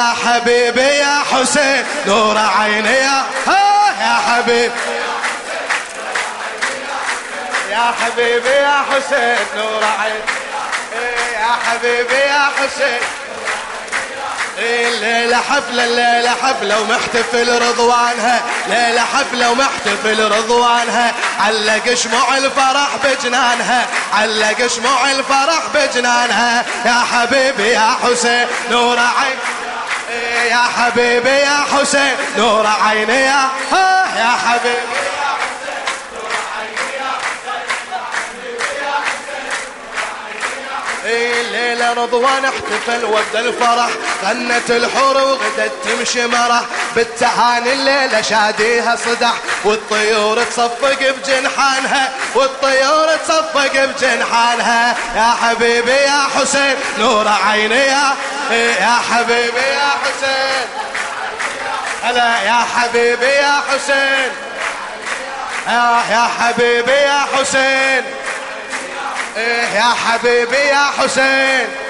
يا حبيبي يا حسين نور عيني يا يا حبيبي. يا حبيبي يا حسين نور عيني. يا حبيبي يا حسين. الليلة حفلة الليلة حفلة ومحتفل رضوانها. ليلة حفلة ومحتفل رضوانها. علق شموع الفرح بجنانها. علق شموع الفرح بجنانها. يا حبيبي يا حسين نور يا حبيبي يا حسين نور عيني يا يا حبيبي. الليلة رضوان احتفل وابدأ الفرح. غنت الحور وغدت تمشي مرح. بالتهاني الليلة شاديها صدح والطيور تصفق بجنحانها والطيور تصفق بجنحانها. يا حبيبي يا حسين نور عيني يا يا حبيبي يا حسين. هلا يا حبيبي يا حسين. يا حبيبي يا حسين. يا حبيبي يا حسين. إيه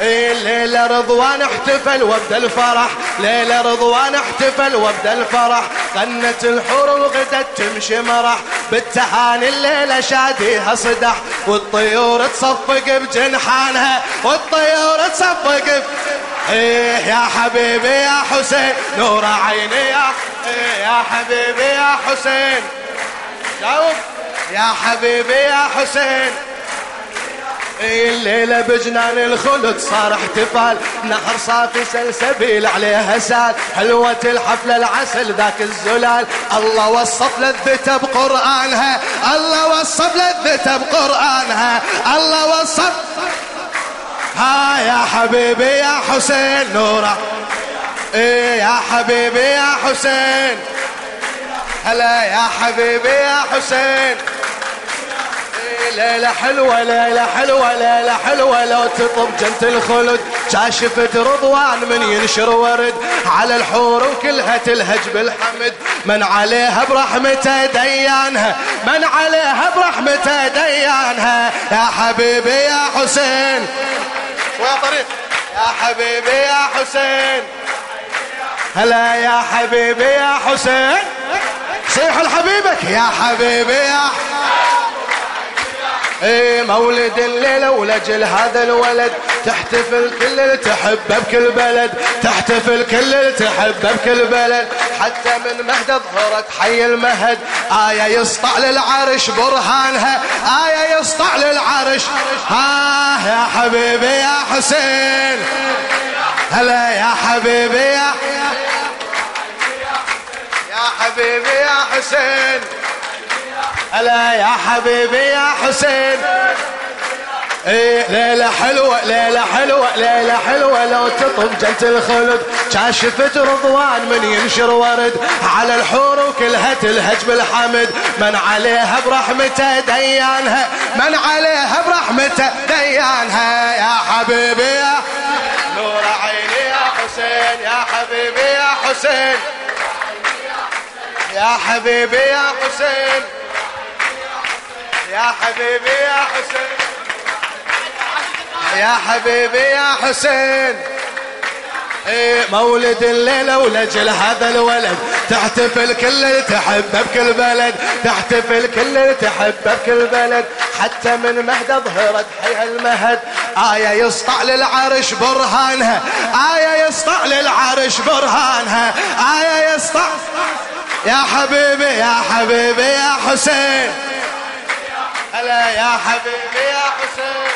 ليلة رضوان احتفل وابدا الفرح. ليلة رضوان احتفل وابدا الفرح. غنت الحور وغدت تمشي مرح. بالتهاني الليلة شاديها صدح. والطيور تصفق بجنحانها. والطيور تصفق إيه يا حبيبي يا حسين. نور عيني يا إيه يا حبيبي يا حسين. جاوب يا حبيبي يا حسين. الليلة بجنان الخلد صار احتفال. نهر صافي سلسبيل عليها سال حلوة الحفلة العسل ذاك الزلال. الله وصف لذته بقرآنها. الله وصف لذته بقرآنها. الله وصف ها يا حبيبي يا حسين نورة. إيه يا حبيبي يا حسين. هلا يا حبيبي يا حسين. ليلة حلوة ليلة حلوة ليلة حلوة. لو تطب جنة الخلد كاشفت رضوان من ينشر ورد. على الحور وكلها تلهج بالحمد. من عليها برحمته ديانها من عليها برحمته ديانها يا حبيبي يا حسين. ويا طريق. يا حبيبي يا حسين. هلا يا حبيبي يا حسين. صيح لحبيبك يا حبيبي يا مولد الليلة ولجل هذا الولد. تحتفل كل اللي تحبه بكل بلد. تحتفل كل اللي تحبه بكل بلد. حتى من مهد ظهرت حي المهد. آية يسطع للعرش برهانها. آية يسطع للعرش. ها يا حبيبي يا حسين. هلا يا حبيبي يا يا حبيبي يا حسين. هلا يا حبيبي يا حسين. إيه ليلة حلوة ليلة حلوة ليلة حلوة لو تطب جنة الخلد. كاشفت رضوان من ينشر ورد على الحور وكلها تلهج بالحمد. من عليها برحمته ديانها من عليها برحمته ديانها. يا حبيبي يا نور عيني يا حسين يا حبيبي يا حسين. يا حبيبي يا حسين. يا حبيبي يا حسين. يا حبيبي يا حسين. إيه مولد الليلة ولجل هذا الولد. تحتفل كل اللي تحبه بكل بلد. تحتفل كل اللي تحبه بكل بلد. حتى من مهد ظهرت حي المهد. آية يسطع للعرش برهانها. آية يسطع للعرش برهانها. آية يسطع. يا حبيبي يا حبيبي يا حسين. هلا يا حبيبي يا حسين.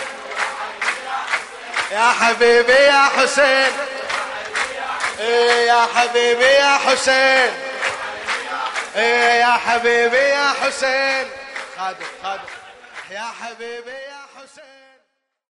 يا حبيبي يا حسين. إيه يا حبيبي يا حسين. إيه يا حبيبي يا حسين. خادم خادم. يا حبيبي يا